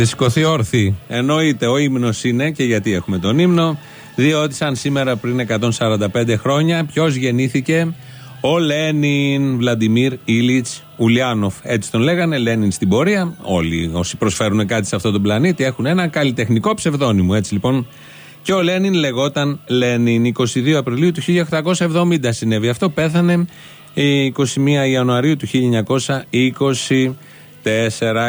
Έχετε σηκωθεί όρθιοι. Εννοείται, ο ύμνος είναι και γιατί έχουμε τον ύμνο. Διότι σαν σήμερα πριν 145 χρόνια, ποιος γεννήθηκε, ο Λένιν Βλαντιμίρ Ήλιτ Ουλιάνοφ. Έτσι τον λέγανε, Λένιν στην πορεία. Όλοι όσοι προσφέρουν κάτι σε αυτόν τον πλανήτη έχουν ένα καλλιτεχνικό ψευδόνυμο. Έτσι λοιπόν και ο Λένιν λεγόταν Λένιν. 22 Απριλίου του 1870 συνέβη αυτό. Πέθανε 21 Ιανουαρίου του 1920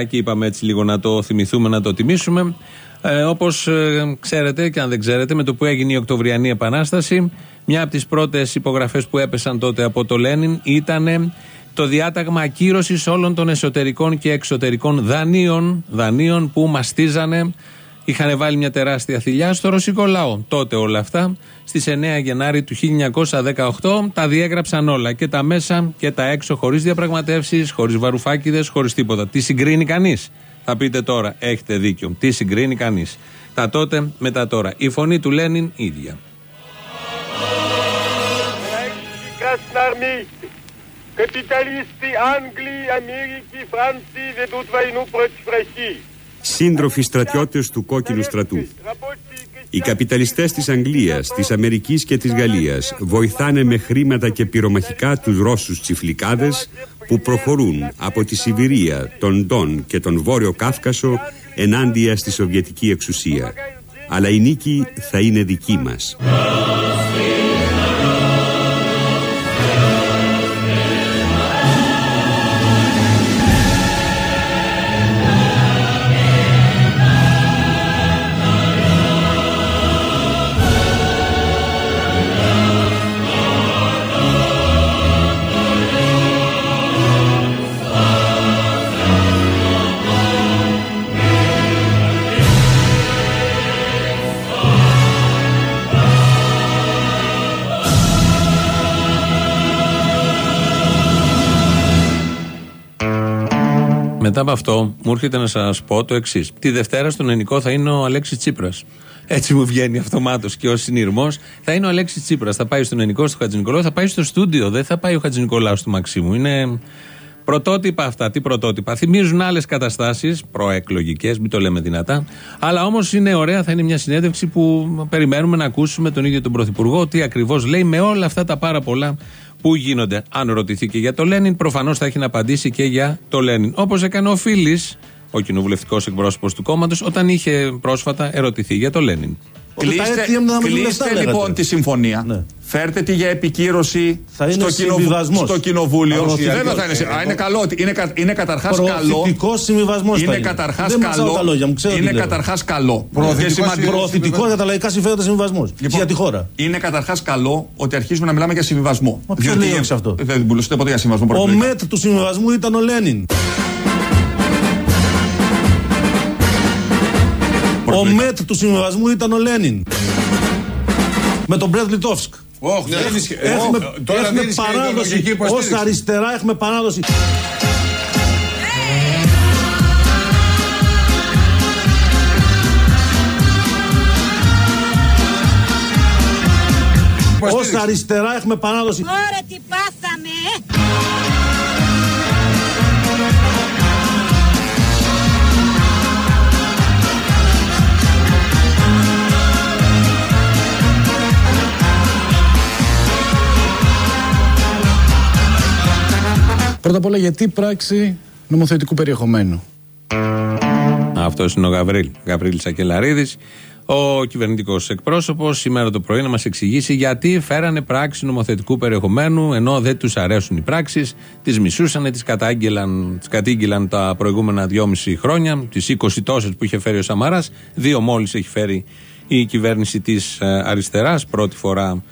4 και είπαμε έτσι λίγο να το θυμηθούμε, να το τιμήσουμε. Ε, Όπως ε, ξέρετε και αν δεν ξέρετε, με το που έγινε η Οκτωβριανή Επανάσταση, μια από τις πρώτες υπογραφές που έπεσαν τότε από το Λένιν ήταν το διάταγμα ακύρωσης όλων των εσωτερικών και εξωτερικών δανείων, δανείων που μαστίζανε Είχαν βάλει μια τεράστια θηλιά στο ρωσικό λαό. Τότε όλα αυτά, στις 9 Γενάρη του 1918, τα διέγραψαν όλα. Και τα μέσα και τα έξω, χωρίς διαπραγματεύσεις, χωρίς βαρουφάκιδες, χωρίς τίποτα. Τι συγκρίνει κανείς. Θα πείτε τώρα, έχετε δίκιο. Τι συγκρίνει κανείς. Τα τότε με τα τώρα. Η φωνή του Λένιν ίδια. Капиталисты Англии, Америки, Франции ведут войну против России σύντροφοι στρατιώτες του κόκκινου στρατού. Οι καπιταλιστές της Αγγλίας, της Αμερικής και της Γαλλίας βοηθάνε με χρήματα και πυρομαχικά τους Ρώσους τσιφλικάδες που προχωρούν από τη Σιβηρία, τον Ντόν και τον Βόρειο Κάφκασο ενάντια στη Σοβιετική εξουσία. Αλλά η νίκη θα είναι δική μας. Μετά από αυτό, μου έρχεται να σας πω το εξής. Τη Δευτέρα στον Ενικό θα είναι ο Αλέξης Τσίπρας. Έτσι μου βγαίνει αυτομάτως και ο συνειρμός. Θα είναι ο Αλέξης Τσίπρας. Θα πάει στον Ενικό, στο Χατζηνικολάου, θα πάει στο στούντιο. Δεν θα πάει ο Χατζηνικολάου του Μαξίμου. Είναι πρωτότυπα αυτά. Τι πρωτότυπα. Θυμίζουν άλλες καταστάσεις, προεκλογικές, μην το λέμε δυνατά. Αλλά όμως είναι ωραία, θα είναι μια συνέντευξη που περιμένουμε να ακούσουμε τον ίδιο τον Πρωθυπουργό, τι ακριβώς λέει με όλα αυτά τα πάρα πολλά που γίνονται. Αν ρωτηθεί και για το Λένιν, προφανώς θα έχει να απαντήσει και για το Λένιν. Όπως έκανε ο Φίλης, ο κοινοβουλευτικός εκπρόσωπος του κόμματος, όταν είχε πρόσφατα ερωτηθεί για το Λένιν. Κλείστε, κλείστε λοιπόν τη συμφωνία. Ναι. Φέρτε τη για επικύρωση στο, κοινοβου... στο κοινοβούλιο. Βέβαια θα είναι. Α, είναι καλό. Είναι, είναι καταρχάς καλό. συμβιβασμός. Είναι καταρχάς καλό. είναι καταρχάς καλό. Προωθητικός για τα λαϊκά συμφέροντα συμβιβασμός. Λοιπόν, για τη χώρα. Είναι καταρχάς καλό ότι αρχίζουμε να μιλάμε για συμβιβασμό. Μα ποιο λέει αυτό. Δεν πουλούσατε ποτέ για συμβιβασμό. Ο μέτ του συμβιβασμού ήταν ο Λένιν. Ο μέτ του συμβιβασμού ήταν ο Λένιν. Με τον Μπρέτ Λιτόφσκ. Όχι, δεν Έχουμε, έχουμε παράδοση. Ω αριστερά έχουμε παράδοση. Ω αριστερά έχουμε παράδοση. Ωραία, τι πάθαμε. Πρώτα απ' όλα γιατί πράξη νομοθετικού περιεχομένου; Αυτός είναι ο Γαβρίλ. Γαβρίλ Σακελαρίδη, ο κυβερνητικός εκπρόσωπος, σήμερα το πρωί να μας εξηγήσει γιατί φέρανε πράξη νομοθετικού περιεχομένου, ενώ δεν τους αρέσουν οι πράξεις, τις μισούσαν, τις κατήγγυλαν τα προηγούμενα δυόμιση χρόνια, τις 20 τόσες που είχε φέρει ο Σαμαράς. Δύο μόλις έχει φέρει η κυβέρνηση της ε, αριστεράς, πρώτη φορά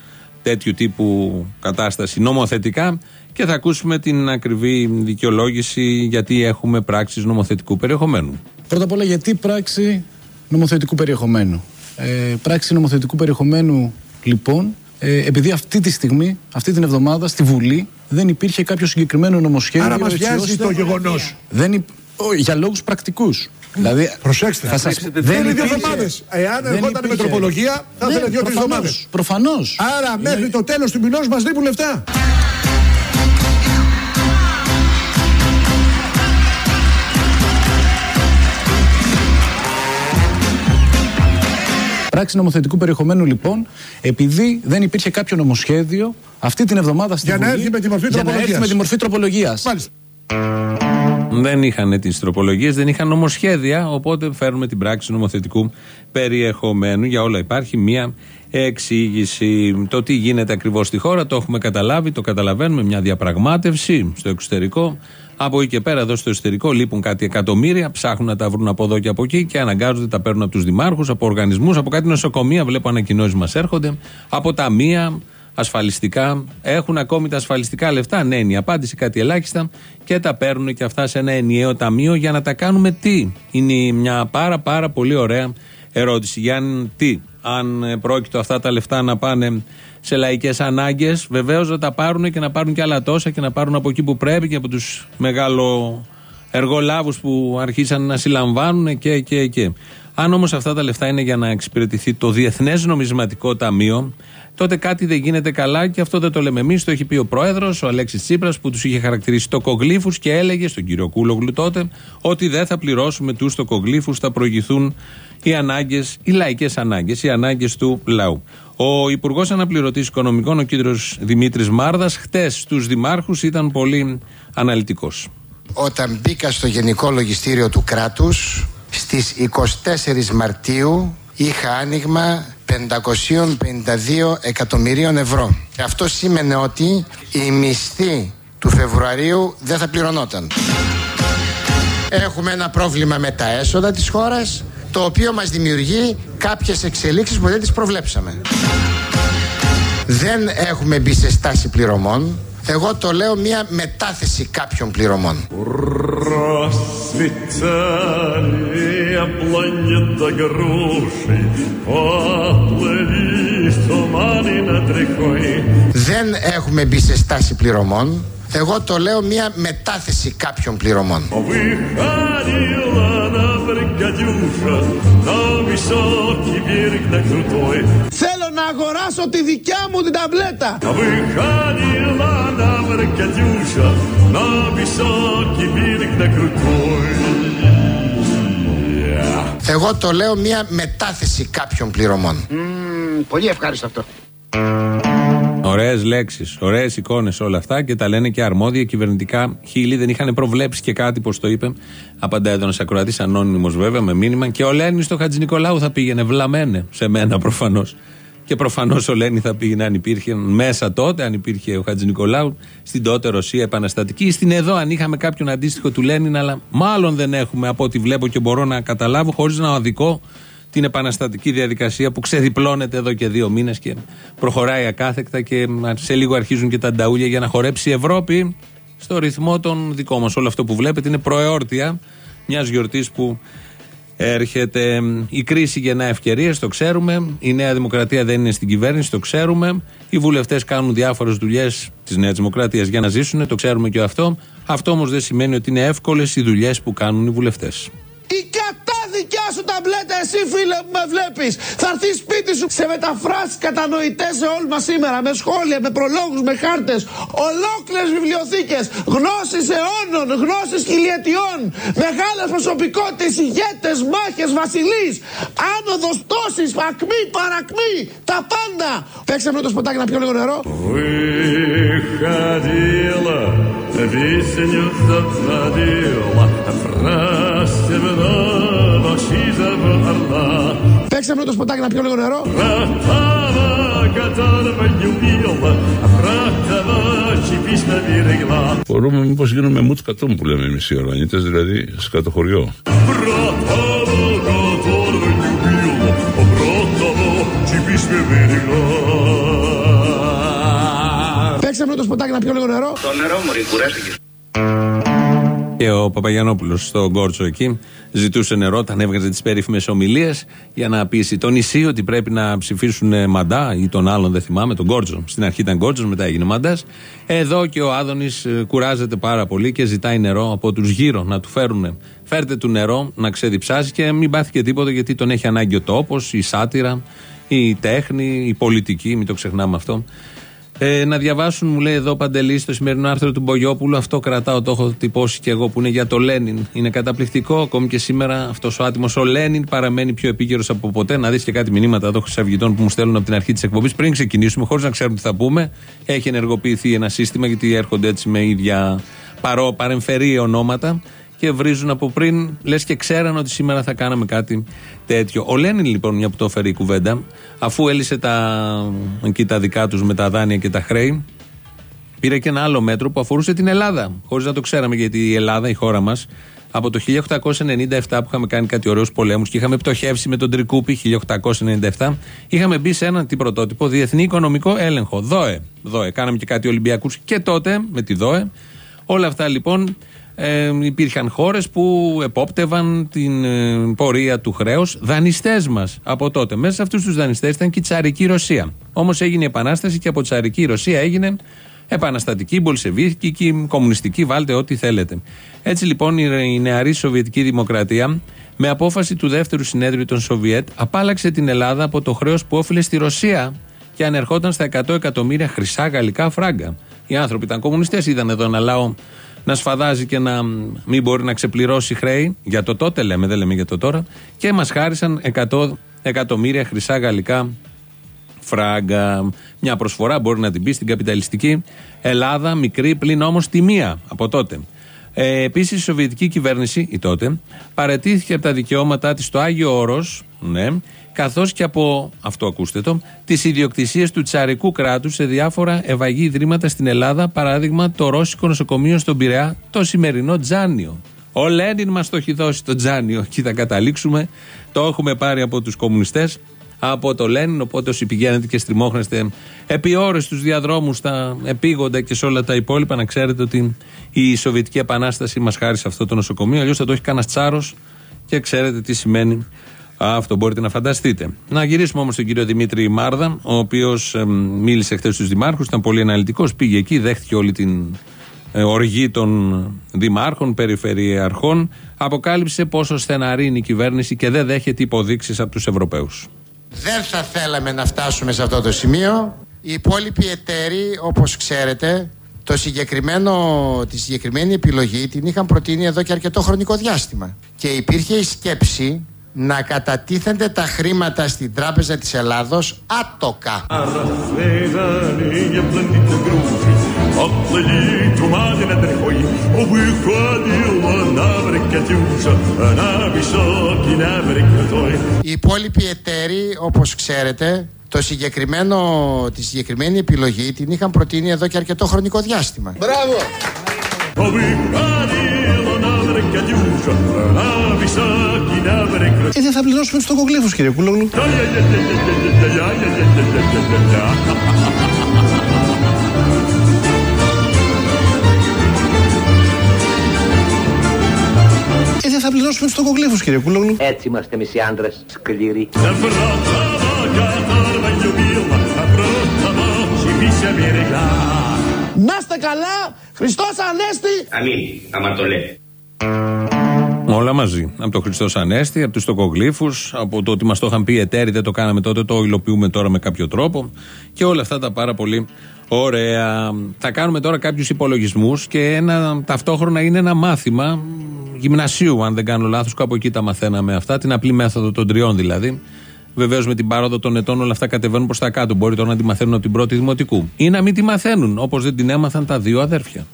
τέτοιου τύπου κατάσταση νομοθετικά και θα ακούσουμε την ακριβή δικαιολόγηση γιατί έχουμε πράξεις νομοθετικού περιεχομένου. Πρώτα απ' όλα γιατί πράξη νομοθετικού περιεχομένου; Ε, πράξη νομοθετικού περιεχομένου λοιπόν ε, επειδή αυτή τη στιγμή, αυτή την εβδομάδα στη Βουλή δεν υπήρχε κάποιο συγκεκριμένο νομοσχέδιο. Άρα μας βιάζει το γεγονός. Δεν για λόγους πρακτικούς. Δηλαδή, προσέξτε, θα σας... δεν είναι δύο εβδομάδες. Εάν ερχόταν η Μετροπολογία, θα ναι, ήθελε δύο-τρεις εβδομάδες. Προφανώς. Άρα, ναι. μέχρι το τέλος του μηνός μας λείπουν λεφτά. πράξη νομοθετικού περιεχομένου λοιπόν, επειδή δεν υπήρχε κάποιο νομοσχέδιο αυτή την εβδομάδα στην. Για να με τη μορφή τροπολογία. Για να έρθει με τη μορφή τροπολογίας. Μάλιστα. Δεν είχαν τις τροπολογίες, δεν είχαν νομοσχέδια. Οπότε φέρνουμε την πράξη νομοθετικού περιεχομένου. Για όλα υπάρχει μία εξήγηση. Το τι γίνεται ακριβώς στη χώρα το έχουμε καταλάβει, το καταλαβαίνουμε. Μια διαπραγμάτευση στο εξωτερικό. Από εκεί και πέρα, εδώ στο εσωτερικό, λείπουν κάτι εκατομμύρια, ψάχνουν να τα βρουν από εδώ και από εκεί και αναγκάζονται, τα παίρνουν από τους δημάρχους, από οργανισμούς, από κάτι νοσοκομεία. Βλέπω ανακοινώσεις μας έρχονται, από ταμεία, ασφαλιστικά. Έχουν ακόμη τα ασφαλιστικά λεφτά. Ναι, είναι η απάντηση κάτι ελάχιστα και τα παίρνουν και αυτά σε ένα ενιαίο ταμείο για να τα κάνουμε τι. Είναι μια πάρα πάρα πολύ ωραία ερώτηση. Γιάννη, τι, αν πρόκειται αυτά τα λεφτά να πάνε σε λαϊκές ανάγκες, βεβαίως να τα πάρουν και να πάρουν και άλλα τόσα και να πάρουν από εκεί που πρέπει και από τους μεγάλο εργολάβους που αρχίσαν να συλλαμβάνουν και, και, και. Αν όμως αυτά τα λεφτά είναι για να εξυπηρετηθεί το Διεθνές Νομισματικό Ταμείο, τότε κάτι δεν γίνεται καλά και αυτό δεν το λέμε εμείς. Το έχει πει ο πρόεδρος, ο Αλέξης Τσίπρας, που τους είχε χαρακτηρίσει τοκογλύφους και έλεγε στον κύριο Κούλογλου τότε ότι δεν θα πληρώσουμε τους τοκογλύφους, θα προηγηθούν οι ανάγκες, οι λαϊκές ανάγκες, οι ανάγκες του λαού. Ο Υπουργός Αναπληρωτής Οικονομικών, ο κύριος Δημήτρης Μάρδας, χτες στους δημάρχους ήταν πολύ αναλυτικός. Όταν μπήκα στο Γενικό Λογιστήριο του κράτους, στις 24 Μαρτίου είχα άνοιγμα 552 εκατομμυρίων ευρώ. Και αυτό σήμαινε ότι η μισθή του Φεβρουαρίου δεν θα πληρωνόταν. Έχουμε ένα πρόβλημα με τα έσοδα της χώρας το οποίο μας δημιουργεί κάποιες εξελίξεις που δεν τις προβλέψαμε. Δεν έχουμε μπει σε στάση πληρωμών. Εγώ το λέω μια μετάθεση κάποιων πληρωμών. Δεν έχουμε μπει σε στάση πληρωμών. Εγώ το λέω μια μετάθεση κάποιων πληρωμών. Θέλω να αγοράσω τη δικιά μου την ταμπλέτα. Εγώ το λέω μια μετάθεση κάποιων πληρωμών. πολύ ευχάριστο αυτό. Ωραίες λέξεις, ωραίες εικόνες όλα αυτά και τα λένε και αρμόδια κυβερνητικά χείλη. Δεν είχαν προβλέψει και κάτι, πώ το είπε. Απαντάει εδώ ένας ακροατής, ανώνυμος βέβαια, με μήνυμα. Και ο Λένι στο Χατζη Νικολάου θα πήγαινε βλαμένε σε μένα προφανώς. Και προφανώς ο Λένι θα πήγαινε αν υπήρχε μέσα τότε, αν υπήρχε ο Χατζη Νικολάου, στην τότε Ρωσία επαναστατική. Στην εδώ, αν είχαμε κάποιον αντίστοιχο του Λένιν, αλλά μάλλον δεν έχουμε από ό,τι βλέπω και μπορώ να καταλάβω, χωρίς να οδικό την επαναστατική διαδικασία που ξεδιπλώνεται εδώ και δύο μήνες και προχωράει ακάθεκτα και σε λίγο αρχίζουν και τα νταούλια για να χορέψει η Ευρώπη στο ρυθμό των δικών μας. Όλο αυτό που βλέπετε είναι προεόρτια μιας γιορτής που έρχεται. Η κρίση γεννά ευκαιρίες, το ξέρουμε. Η Νέα Δημοκρατία δεν είναι στην κυβέρνηση, το ξέρουμε. Οι βουλευτές κάνουν διάφορες δουλειές της Νέας Δημοκρατίας για να ζήσουν, το ξέρουμε και αυτό. Αυτό όμως δεν σημαίνει ότι είναι εύκολες οι δουλειές που κάνουν οι βουλευτές δικιά σου ταμπλέτα, εσύ φίλε που με βλέπεις. Θα έρθει σπίτι σου σε μεταφράσεις κατανοητές σε όλους μας σήμερα. Με σχόλια, με προλόγους, με χάρτες. Ολόκληρες βιβλιοθήκες. Γνώσεις αιώνων, γνώσεις χιλιετιών. Μεγάλες προσωπικότητες, ηγέτες, μάχες, βασιλείς. Άνοδος τόσης, ακμή, παρακμή. Τα πάντα. Παίξαμε το σποτάκι να πιω λίγο νερό Весенью заводила, Παίξαμε το σποτάκι να πιω λίγο νερό. Μπορούμε μήπω γίνουμε μουτ κατόμ που λέμε εμεί οι ορανίτε, δηλαδή σκατοχωριό. Παίξαμε το σποτάκι να πιω λίγο νερό. Το νερό μου κουράστηκες. Και ο Παπαγιανόπουλος στο Γκόρτσο εκεί ζητούσε νερό όταν έβγαζε τις περίφημες ομιλίες για να πείσει το νησί ότι πρέπει να ψηφίσουν μαντά ή τον άλλον, δεν θυμάμαι, τον Γκόρτσο. Στην αρχή ήταν Γκόρτσος, μετά έγινε μαντάς. Εδώ και ο Άδωνης ε, κουράζεται πάρα πολύ και ζητάει νερό από τους γύρω να του φέρουν. Φέρτε του νερό να ξεδιψάσει και μην πάθει και τίποτα γιατί τον έχει ανάγκη ο τόπος, η σάτυρα, η τέχνη, η πολιτική, μην το ξεχνάμε αυτό Ε, να διαβάσουν, μου λέει εδώ Παντελής, στο σημερινό άρθρο του Μπογιόπουλου. Αυτό κρατάω, το έχω τυπώσει και εγώ που είναι για το Λένιν. Είναι καταπληκτικό. Ακόμη και σήμερα αυτός ο άτιμος ο Λένιν παραμένει πιο επίκαιρος από ποτέ. Να δεις και κάτι μηνύματα εδώ χρυσαυγητών που μου στέλνουν από την αρχή της εκπομπής. Πριν ξεκινήσουμε, χωρίς να ξέρουμε τι θα πούμε, έχει ενεργοποιηθεί ένα σύστημα γιατί έρχονται έτσι με ίδια παρό, παρεμφερή ονόματα και βρίζουν από πριν, λες και ξέραν ότι σήμερα θα κάναμε κάτι τέτοιο. Ο Λένιν, λοιπόν, μια που το έφερε η κουβέντα, αφού έλυσε τα, εκεί τα δικά τους με τα δάνεια και τα χρέη, πήρε και ένα άλλο μέτρο που αφορούσε την Ελλάδα. Χωρίς να το ξέραμε, γιατί η Ελλάδα, η χώρα μας, από το 1897 που είχαμε κάνει κάτι ωραίους πολέμους και είχαμε πτωχεύσει με τον Τρικούπη 1897, είχαμε μπει σε ένα τι πρωτότυπο Διεθνή Οικονομικό Έλεγχο. ΔΟΕ. ΔΟΕ. Κάναμε και κάτι Ολυμπιακούς και τότε με τη ΔΟΕ. Όλα αυτά λοιπόν ε, υπήρχαν χώρες που επόπτευαν την ε, πορεία του χρέους, δανειστές μας από τότε. Μέσα σε αυτούς τους δανειστές ήταν και η τσαρική Ρωσία. Όμως έγινε η Επανάσταση και από τσαρική Ρωσία έγινε επαναστατική, μπολσεβίκη, κομμουνιστική, βάλτε ό,τι θέλετε. Έτσι λοιπόν η νεαρή Σοβιετική Δημοκρατία με απόφαση του δεύτερου συνέδριου των Σοβιέτ απάλαξε την Ελλάδα από το χρέος που όφιλε στη Ρωσία και ανερχόταν στα 100 εκατομμύρια χρυσά γαλλικά φράγκα. Οι άνθρωποι ήταν κομμουνιστές, είδαν εδώ ένα λαό να σφαδάζει και να μην μπορεί να ξεπληρώσει χρέη. Για το τότε λέμε, δεν λέμε για το τώρα. Και μας χάρισαν 100 εκατομμύρια χρυσά γαλλικά φράγκα. Μια προσφορά μπορεί να την πει στην καπιταλιστική Ελλάδα, μικρή πλην όμως τιμία από τότε. Ε, Επίσης, η Σοβιετική κυβέρνηση, η τότε, παρετήθηκε από τα δικαιώματά της στο Άγιο Όρος, ναι, καθώς και από, αυτό ακούστε το, τις ιδιοκτησίες του τσαρικού κράτους σε διάφορα ευαγή ιδρύματα στην Ελλάδα, παράδειγμα το Ρώσικο Νοσοκομείο στον Πειραιά, το σημερινό Τζάνιο. Ο Λένιν μας το έχει δώσει το Τζάνιο. Εκεί θα καταλήξουμε. Το έχουμε πάρει από τους κομμουνιστές, από το Λένιν. Οπότε όσοι πηγαίνετε και στριμώχνεστε επί ώρες στους διαδρόμους, στα επίγοντα και σε όλα τα υπόλοιπα, να ξέρετε ότι η Σοβιετική Επανάσταση μας χάρισε αυτό το νοσοκομείο. Αλλιώς θα το έχει κανένας τσάρος και ξέρετε τι σημαίνει αυτό μπορείτε να φανταστείτε. Να γυρίσουμε όμως στον κύριο Δημήτρη Μάρδα, ο οποίος μίλησε χθες στους δημάρχους, ήταν πολύ αναλυτικός, πήγε εκεί, δέχτηκε όλη την ε, οργή των δημάρχων, περιφερειαρχών, αποκάλυψε πόσο στεναρή είναι η κυβέρνηση και δεν δέχεται υποδείξεις από τους Ευρωπαίους. Δεν θα θέλαμε να φτάσουμε σε αυτό το σημείο. Οι υπόλοιποι εταίροι, όπως ξέρετε, το συγκεκριμένο, τη συγκεκριμένη επιλογή την είχαν προτείνει εδώ και αρκετό χρονικό διάστημα. Και υπήρχε η σκέψη να κατατίθενται τα χρήματα στην Τράπεζα της Ελλάδος άτοκα. Οι υπόλοιποι εταίροι, όπως ξέρετε, το συγκεκριμένο, τη συγκεκριμένη επιλογή την είχαν προτείνει εδώ και αρκετό χρονικό διάστημα. Μπράβο! Και δεν θα πληρώσουμε τους τοκογλύφους κύριε Κούλογλου. Και δεν θα πληρώσουμε τους τοκογλύφους κύριε Κούλογλου. Έτσι είμαστε εμείς οι άντρες σκληροί. Να είστε καλά, Χριστός Ανέστη. Αμήν, αμαρτωλέ. Όλα μαζί. Από το Χριστό Ανέστη, από τους τοκογλύφους, από το ότι μας το είχαν πει εταίροι, δεν το κάναμε τότε, το υλοποιούμε τώρα με κάποιο τρόπο και όλα αυτά τα πάρα πολύ ωραία. Θα κάνουμε τώρα κάποιους υπολογισμούς και ένα, ταυτόχρονα είναι ένα μάθημα γυμνασίου, αν δεν κάνω λάθος. Κάπου εκεί τα μαθαίναμε αυτά, την απλή μέθοδο των τριών δηλαδή. Βεβαίως με την πάροδο των ετών όλα αυτά κατεβαίνουν προς τα κάτω. Μπορεί τώρα να τη μαθαίνουν από την πρώτη δημοτικού. Ή να μην τη μαθαίνουν, όπως δεν την έμαθαν τα δύο αδέρφια.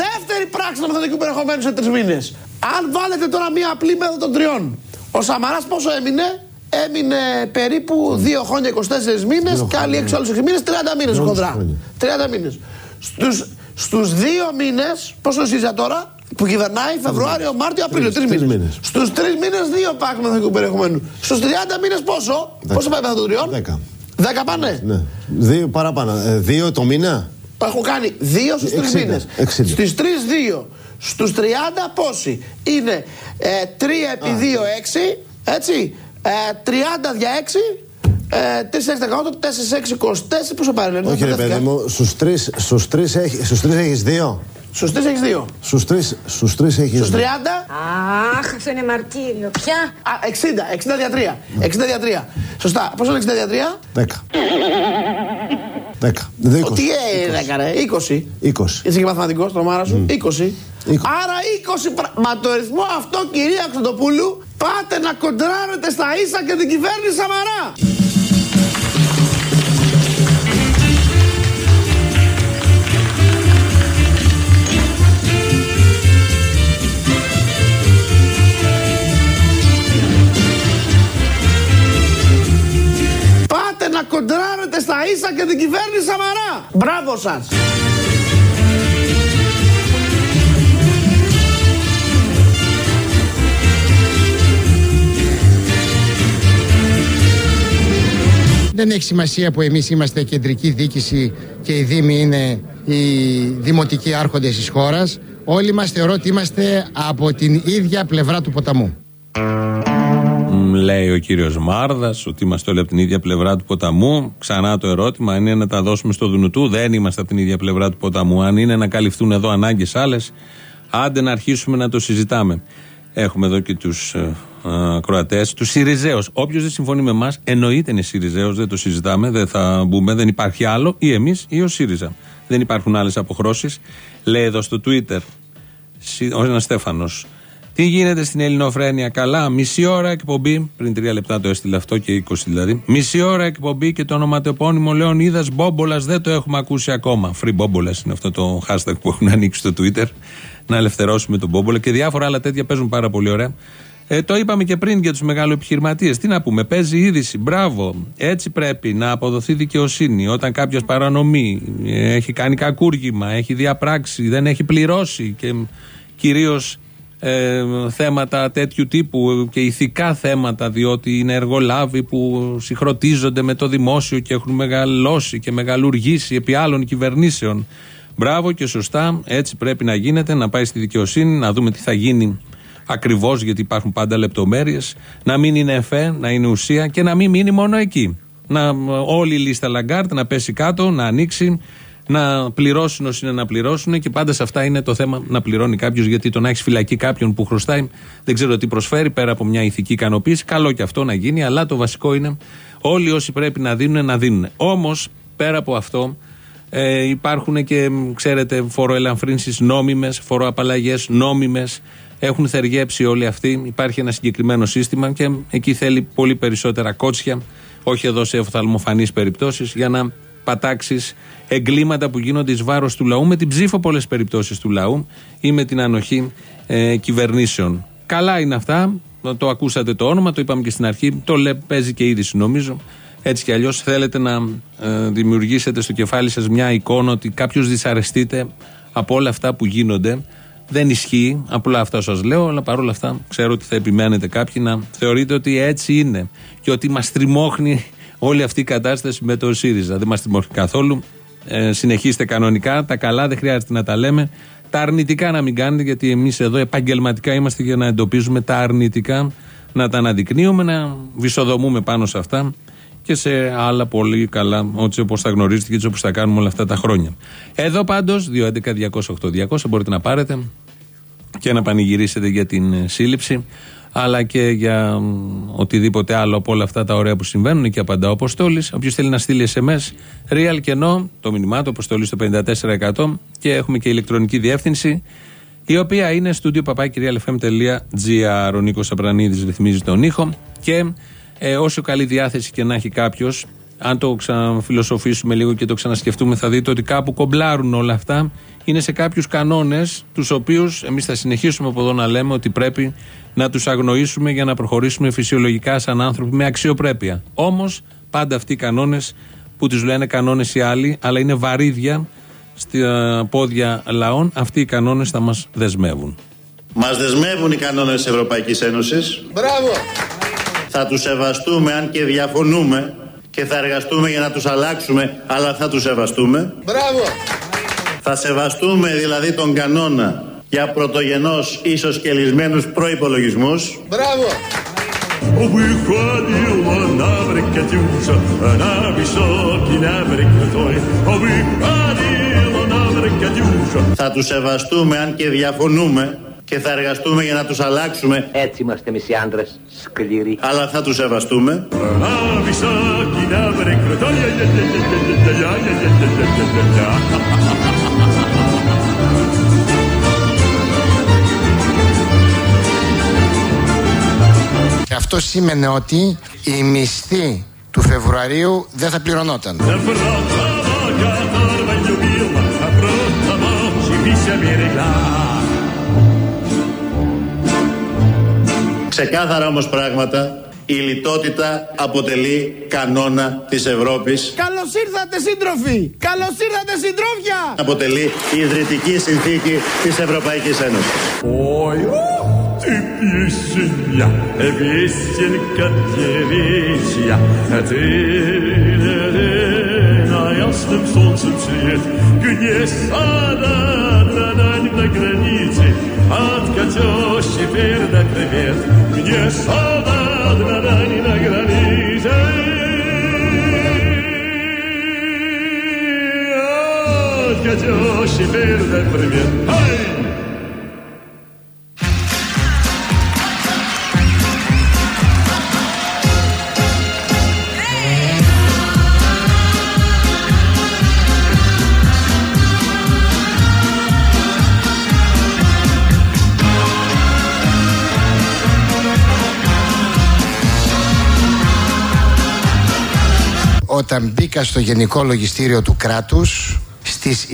Δεύτερη πράξη νομοθετικού περιεχομένου σε τρεις μήνες. Αν βάλετε τώρα μία απλή μέθοδο των τριών, ο Σαμαράς πόσο έμεινε, έμεινε περίπου 2 χρόνια 24 μήνες και άλλοι 6 άλλου 6 μήνες, 30 μήνες χοντρά. 30 μήνες. Στους στους δύο μήνες, πόσο ζει τώρα, που κυβερνάει Φεβρουάριο, Μάρτιο, Απρίλιο, τρεις μήνες. Στους τρεις μήνες, δύο πάγου μεθοδικού περιεχομένου. Στους 30 μήνες πόσο, πόσο πάει μέθοδο τριών, 10. 10 πάνε; Ναι. Δύο παραπάνω. Ε, δύο το μήνα; Έχω κάνει δύο στους τρεις μήνες. Στι τρεις δύο. Στους 30 πόσοι; Είναι ε, 3 επί 2, 6. Έτσι. Ε, 30 δια 6. Ε, 4 6, 18, 4 6, 24. Πόσο πάρει, Όχι, ρε παιδί μου, στους τρεις στους τρεις έχει, στους τρεις έχεις δύο. Στους τρεις έχεις δύο. Στους τρεις στους τρεις έχεις δύο. Στου 30. Αχ, αυτό είναι μαρτύριο. Ποια; Α, 60, 60 δια 3. 60 δια 3. Σωστά. Πόσο είναι 60 δια 3? 10. 10. Δεν Τι έκανε, 20. 20. Είσαι και μαθηματικός το μάρα σου. 20. Άρα 20. πρα- Μα το ρυθμό αυτό, κυρία Ξοντοπούλου, πάτε να κοντράρετε στα ίσα και την κυβέρνηση Σαμαρά. Να κοντράρετε στα ίσα και την κυβέρνηση Σαμαρά. Μπράβο σας. Δεν έχει σημασία που εμείς είμαστε κεντρική διοίκηση και οι Δήμοι είναι οι δημοτικοί άρχοντες της χώρας. Όλοι μας θεωρώ ότι είμαστε από την ίδια πλευρά του ποταμού. Μ, Λέει ο κύριος Μάρδας ότι είμαστε όλοι από την ίδια πλευρά του ποταμού. Ξανά το ερώτημα είναι να τα δώσουμε στο Δουνουτού. Δεν είμαστε από την ίδια πλευρά του ποταμού. Αν είναι να καλυφθούν εδώ ανάγκες άλλες, άντε να αρχίσουμε να το συζητάμε. Έχουμε εδώ και τους Κροατέ, τους Σιριζέους. Όποιος δεν συμφωνεί με εμάς, εννοείται είναι Σιριζέος, δεν το συζητάμε, δεν θα μπούμε, δεν υπάρχει άλλο, ή εμείς ή ο ΣΥΡΙΖΑ. Δεν υπάρχουν άλλες αποχρώσεις. Λέει εδώ στο Twitter ο ένας Στέφανος. Τι γίνεται στην Ελληνοφρένεια, καλά. Μισή ώρα εκπομπή, πριν τρία λεπτά το έστειλε αυτό και 20 δηλαδή. Μισή ώρα εκπομπή και το ονοματεπώνυμο Λεωνίδα Μπόμπολας δεν το έχουμε ακούσει ακόμα. Free Μπόμπολας είναι αυτό το hashtag που έχουν ανοίξει στο Twitter. Να ελευθερώσουμε τον Μπόμπολα και διάφορα άλλα τέτοια παίζουν πάρα πολύ ωραία. Ε, το είπαμε και πριν για τους μεγάλου επιχειρηματίε. Τι να πούμε, παίζει είδηση. Μπράβο. Έτσι πρέπει να αποδοθεί δικαιοσύνη. Όταν κάποιος παρανομεί, ε, έχει κάνει κακούργημα, έχει διαπράξει, δεν έχει πληρώσει και κυρίως ε, θέματα τέτοιου τύπου και ηθικά θέματα, διότι είναι εργολάβοι που συγχρονίζονται με το δημόσιο και έχουν μεγαλώσει και μεγαλουργήσει επί άλλων κυβερνήσεων. Μπράβο και σωστά, έτσι πρέπει να γίνεται, να πάει στη δικαιοσύνη, να δούμε τι θα γίνει ακριβώς, γιατί υπάρχουν πάντα λεπτομέρειες. Να μην είναι εφέ, να είναι ουσία και να μην μείνει μόνο εκεί. Να, όλη η λίστα Λαγκάρντ να πέσει κάτω, να ανοίξει, να πληρώσουν όσοι είναι να πληρώσουν και πάντα σε αυτά είναι το θέμα να πληρώνει κάποιος. Γιατί το να έχεις φυλακή κάποιον που χρωστάει δεν ξέρω τι προσφέρει πέρα από μια ηθική ικανοποίηση. Καλό και αυτό να γίνει, αλλά το βασικό είναι όλοι όσοι πρέπει να δίνουν να δίνουν. Όμως πέρα από αυτό ε, υπάρχουν και ξέρετε φοροελαφρύνσεις νόμιμες, φοροαπαλλαγές νόμιμες έχουν θεργέψει όλοι αυτοί. Υπάρχει ένα συγκεκριμένο σύστημα και εκεί θέλει πολύ περισσότερα κότσια, όχι εδώ σε οφθαλμοφανείς περιπτώσεις, για να πατάξεις εγκλήματα που γίνονται εις βάρος του λαού, με την ψήφο πολλές περιπτώσεις του λαού ή με την ανοχή ε, κυβερνήσεων. Καλά είναι αυτά. Το ακούσατε το όνομα, το είπαμε και στην αρχή. Το λέ, παίζει και είδηση νομίζω. Έτσι κι αλλιώς θέλετε να ε, δημιουργήσετε στο κεφάλι σας μια εικόνα ότι κάποιος δυσαρεστείται από όλα αυτά που γίνονται. Δεν ισχύει. Απλά αυτά σας λέω, αλλά παρόλα αυτά ξέρω ότι θα επιμένετε κάποιοι να θεωρείτε ότι έτσι είναι και ότι μας τριμώχνει όλη αυτή η κατάσταση με το ΣΥΡΙΖΑ. Δεν μας τριμώχνει καθόλου. Ε, συνεχίστε κανονικά. Τα καλά δεν χρειάζεται να τα λέμε. Τα αρνητικά να μην κάνετε, γιατί εμείς εδώ επαγγελματικά είμαστε για να εντοπίζουμε τα αρνητικά, να τα αναδεικνύουμε, να βυσοδομούμε πάνω σε αυτά και σε άλλα πολύ καλά, έτσι όπως τα γνωρίζετε και έτσι όπως τα κάνουμε όλα αυτά τα χρόνια. Εδώ πάντως, 211-208-200 μπορείτε να πάρετε και να πανηγυρίσετε για την ε, σύλληψη, αλλά και για μ, οτιδήποτε άλλο από όλα αυτά τα ωραία που συμβαίνουν και απαντά ο Αποστόλης. Όποιος θέλει να στείλει SMS, real και no, το μηνυμά του Αποστόλης στο 54% και έχουμε και ηλεκτρονική διεύθυνση. Η οποία είναι studio papakirialfm.gr. Ο Νίκος Απρανίδης ρυθμίζει τον ήχο και ε, όσο καλή διάθεση και να έχει κάποιος, αν το ξαναφιλοσοφήσουμε λίγο και το ξανασκεφτούμε, θα δείτε ότι κάπου κομπλάρουν όλα αυτά. Είναι σε κάποιους κανόνες, τους οποίους εμείς θα συνεχίσουμε από εδώ να λέμε ότι πρέπει να τους αγνοήσουμε για να προχωρήσουμε φυσιολογικά σαν άνθρωποι με αξιοπρέπεια. Όμως, πάντα αυτοί οι κανόνες που τους λένε κανόνες οι άλλοι, αλλά είναι βαρύδια στα πόδια λαών, αυτοί οι κανόνες θα μας δεσμεύουν. Μας δεσμεύουν οι κανόνες της Ευρωπαϊκής Ένωσης. Μπράβο. Θα τους σεβαστούμε αν και διαφωνούμε και θα εργαστούμε για να τους αλλάξουμε, αλλά θα τους σεβαστούμε. Μπράβο. Θα σεβαστούμε δηλαδή τον κανόνα για πρωτογενώς ίσως και λυσμένους προϋπολογισμούς. Μπράβο. Θα τους σεβαστούμε αν και διαφωνούμε και θα εργαστούμε για να τους αλλάξουμε. Έτσι είμαστε εμείς οι άντρες, σκληροί. Αλλά θα τους σεβαστούμε. Και αυτό σήμαινε ότι η μισθή του Φεβρουαρίου δεν θα πληρωνόταν. Ξεκάθαρα όμως πράγματα, η λιτότητα αποτελεί κανόνα της Ευρώπης. Καλώς ήρθατε σύντροφοι! Καλώς ήρθατε συντρόφια! Αποτελεί ιδρυτική συνθήκη της Ευρωπαϊκής Ένωσης. Ty тещи перда кревет, Где шада одна дань на границе. От тещи перда привет, ай! Όταν μπήκα στο Γενικό Λογιστήριο του κράτους στις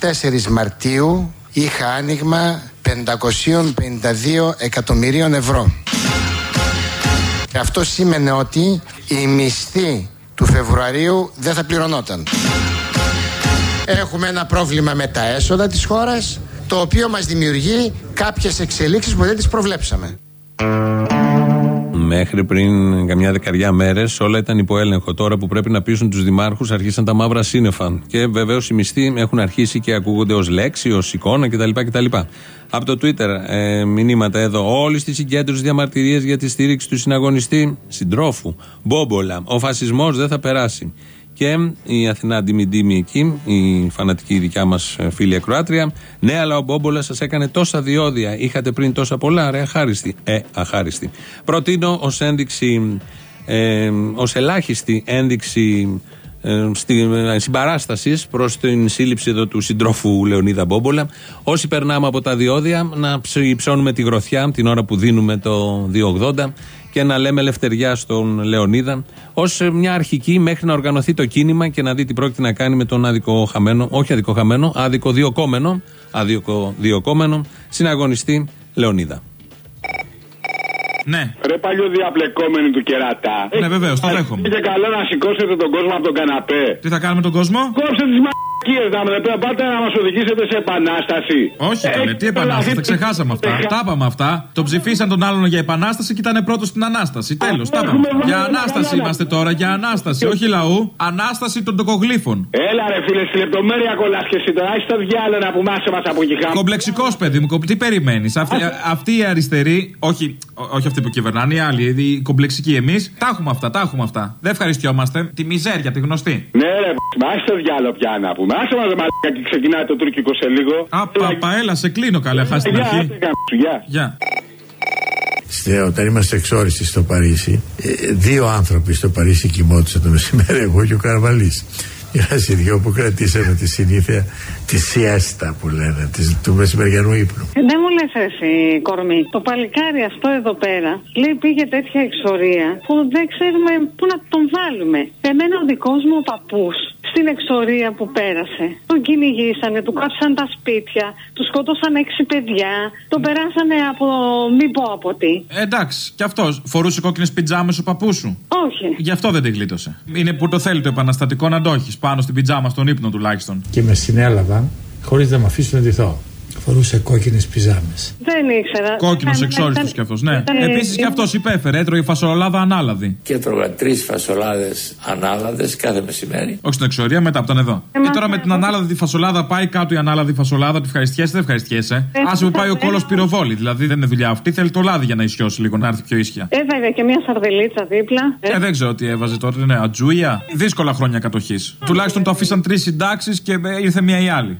24 Μαρτίου είχα άνοιγμα 552 εκατομμυρίων ευρώ. Και αυτό σήμαινε ότι η μισθή του Φεβρουαρίου δεν θα πληρωνόταν. Έχουμε ένα πρόβλημα με τα έσοδα της χώρας το οποίο μας δημιουργεί κάποιες εξελίξεις που δεν τις προβλέψαμε. Μέχρι πριν καμιά δεκαριά μέρες όλα ήταν υπό έλεγχο. Τώρα που πρέπει να πείσουν τους δημάρχους, αρχίσαν τα μαύρα σύννεφα. Και βεβαίως οι μισθοί έχουν αρχίσει και ακούγονται ως λέξη, ως εικόνα κτλ. κτλ. Από το Twitter, ε, μηνύματα εδώ. Όλη στη συγκέντρωση διαμαρτυρίε για τη στήριξη του συναγωνιστή συντρόφου. Μπόμπολα. Ο φασισμός δεν θα περάσει. Και η Αθηνά Ντιμιντίμη εκεί, η φανατική δικιά μας φίλη ακροάτρια. Ναι, αλλά ο Μπόμπολα σας έκανε τόσα διόδια. Είχατε πριν τόσα πολλά, ρε, αχάριστη. Ε, αχάριστη. Προτείνω ως ένδειξη, ε, ως ελάχιστη ένδειξη ε, συμπαράστασης προς την σύλληψη εδώ του συντρόφου Λεωνίδα Μπόμπολα. Όσοι περνάμε από τα διόδια, να ψώνουμε τη γροθιά την ώρα που δίνουμε το 280 και να λέμε ελευθεριά στον Λεωνίδα ως μια αρχική μέχρι να οργανωθεί το κίνημα και να δει τι πρόκειται να κάνει με τον άδικο χαμένο, όχι άδικο χαμένο, άδικο διοκόμενο, άδικο διοκόμενο, συναγωνιστή Λεωνίδα. Ναι. Ρε παλιό διαπλεκόμενοι του κερατά. Ναι, βεβαίως, το δέχομαι. Είναι καλό να σηκώσετε τον κόσμο από τον καναπέ. Τι θα κάνουμε τον κόσμο; Κόψτε τις μαλακίε να με πάτε να μας οδηγήσετε σε επανάσταση. Όχι, καλέ, τι επανάσταση, τα ξεχάσαμε αυτά. Τα είπαμε αυτά. Το ψηφίσαν τον άλλον για επανάσταση και ήταν πρώτος στην ανάσταση. Τέλος, τα είπαμε. Για ανάσταση είμαστε τώρα, για ανάσταση, όχι λαού. Ανάσταση των τοκογλήφων. Έλα ρε φίλε, στη λεπτομέρεια κολλάσκεσαι τώρα. Έχεις το διάλογο που μάσε μας από εκεί Κομπλεξικός παιδί μου, τι περιμένεις; Αυτή η αριστερή, όχι, όχι αυτή που κυβερνάνε, οι άλλοι, οι κομπλεξικοί εμείς, τα έχουμε αυτά, τα έχουμε αυτά. Δεν ευχαριστιόμαστε. Τη μιζέρια, τη γνωστή. Ναι, ρε, μα το διάλογο πια να πούμε. Άσε μας μαλάκα και ξεκινάει το τουρκικό σε λίγο. Α, παπα, έλα, σε κλείνω καλά, χάσει την αρχή. Γεια. Όταν είμαστε εξόριστοι στο Παρίσι, ε, δύο άνθρωποι στο Παρίσι κοιμόντουσαν το μεσημέρι, εγώ και ο Καρβαλής. Είμαστε οι δυο που κρατήσαμε τη συνήθεια τη σιέστα που λένε, της, του μεσημεριανού ύπνου. Ε, δεν μου λες εσύ, κορμί. Το παλικάρι αυτό εδώ πέρα λέει πήγε τέτοια εξορία που δεν ξέρουμε πού να τον βάλουμε. Εμένα ο δικός μου ο παππούς στην εξορία που πέρασε. Τον κυνηγήσανε, του κάψαν τα σπίτια, του σκότωσαν έξι παιδιά, τον περάσανε από. Μην πω από τι. Ε, εντάξει, κι αυτός. Φορούσε κόκκινες πιτζάμες ο παππούς σου; Όχι. Γι' αυτό δεν την γλίτωσε. Είναι που το θέλει το επαναστατικό να το έχεις πάνω στην πιτζάμα, στον ύπνο τουλάχιστον. Και με συνέλαβαν χωρίς να με αφήσουν να ντυθώ. Φορούσε κόκκινες πιζάμε. Δεν ήξερα. Κόκκινος εξόριστος κι αυτός, ναι. Επίσης κι αυτός υπέφερε, έτρωγε φασολάδα ανάλαδη. Και έτρωγα τρεις φασολάδες ανάλαδες κάθε μεσημέρι. Όχι στην εξορία, μετά από τον εδώ. Ε, και τώρα με την ανάλαδη φασολάδα πάει κάτω η ανάλαδη φασολάδα, τη ευχαριστιέσαι, δεν ευχαριστιέσαι. Ε, Άσε που πάει ο κόλος πυροβόλη, δηλαδή δεν είναι δουλειά αυτή, θέλει το λάδι για να ισιώσει λίγο, να έρθει πιο ίσια. Έβαλε και μια σαρδελίτσα δίπλα. Ε, δεν ξέρω τι έβαζε τότε, ναι, ατζούια. Δύσκολα χρόνια κατοχής. Τουλάχιστον το αφήσαν τρεις συντάξεις και ήρθε μία ή άλλη.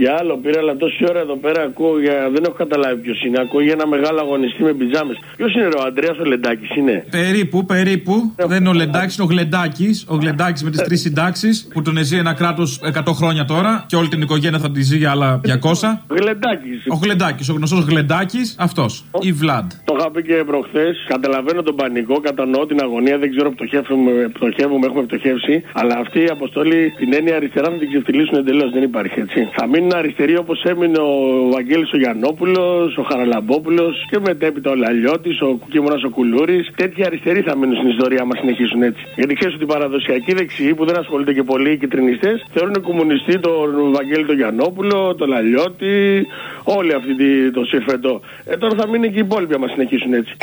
Για άλλο πήρα, αλλά τόση ώρα εδώ πέρα ακούω για. Δεν έχω καταλάβει ποιος είναι. Ακούω για ένα μεγάλο αγωνιστή με πιτζάμες. Ποιος είναι ρε, ο Αντρέας ο Λεντάκης είναι; Περίπου, περίπου. Δεν είναι ο Λεντάκης, είναι ο Γλεντάκης. Ο Γλεντάκης με τις τρεις συντάξεις που τον ζει ένα κράτος 100 χρόνια τώρα και όλη την οικογένεια θα τη ζει για άλλα 200. Γλεντάκης. Ο Γλεντάκης, ο γνωστός Γλεντάκης, αυτός. Η Βλάντ. Το είχα πει και προχθές. Καταλαβαίνω τον πανικό, κατανοώ την αγωνία. Δεν ξέρω πτωχεύουμε, πτωχεύουμε, έχουμε πτωχεύσει. Αλλά αυτή η αποστολή την έννοια αριστερά θα την ξεφτυλίσουν εντελώς. Δεν υπάρχει έτσι. Θα μείνουν αριστεροί όπως έμεινε ο Βαγγέλης ο Γιαννόπουλος, ο Χαραλαμπόπουλος και μετέπειτα ο Λαλιώτης, ο Κουκίμωνα ο Κουλούρης. Τέτοιοι αριστεροί θα μείνουν στην ιστορία μα συνεχίσουν έτσι. Γιατί ξέρεις ότι οι παραδοσιακοί δεξιοί που δεν ασχολούνται και πολλοί οι κυτρινιστές θεωρούν κομμουνιστή τον Βαγγέλη τον Γιαννόπουλο, τον Λαλιώτη, όλοι αυτοί το συμφετό. Ε, τώρα θα μείνει και οι υπόλοιποι άμα συνεχίσουν έτσι.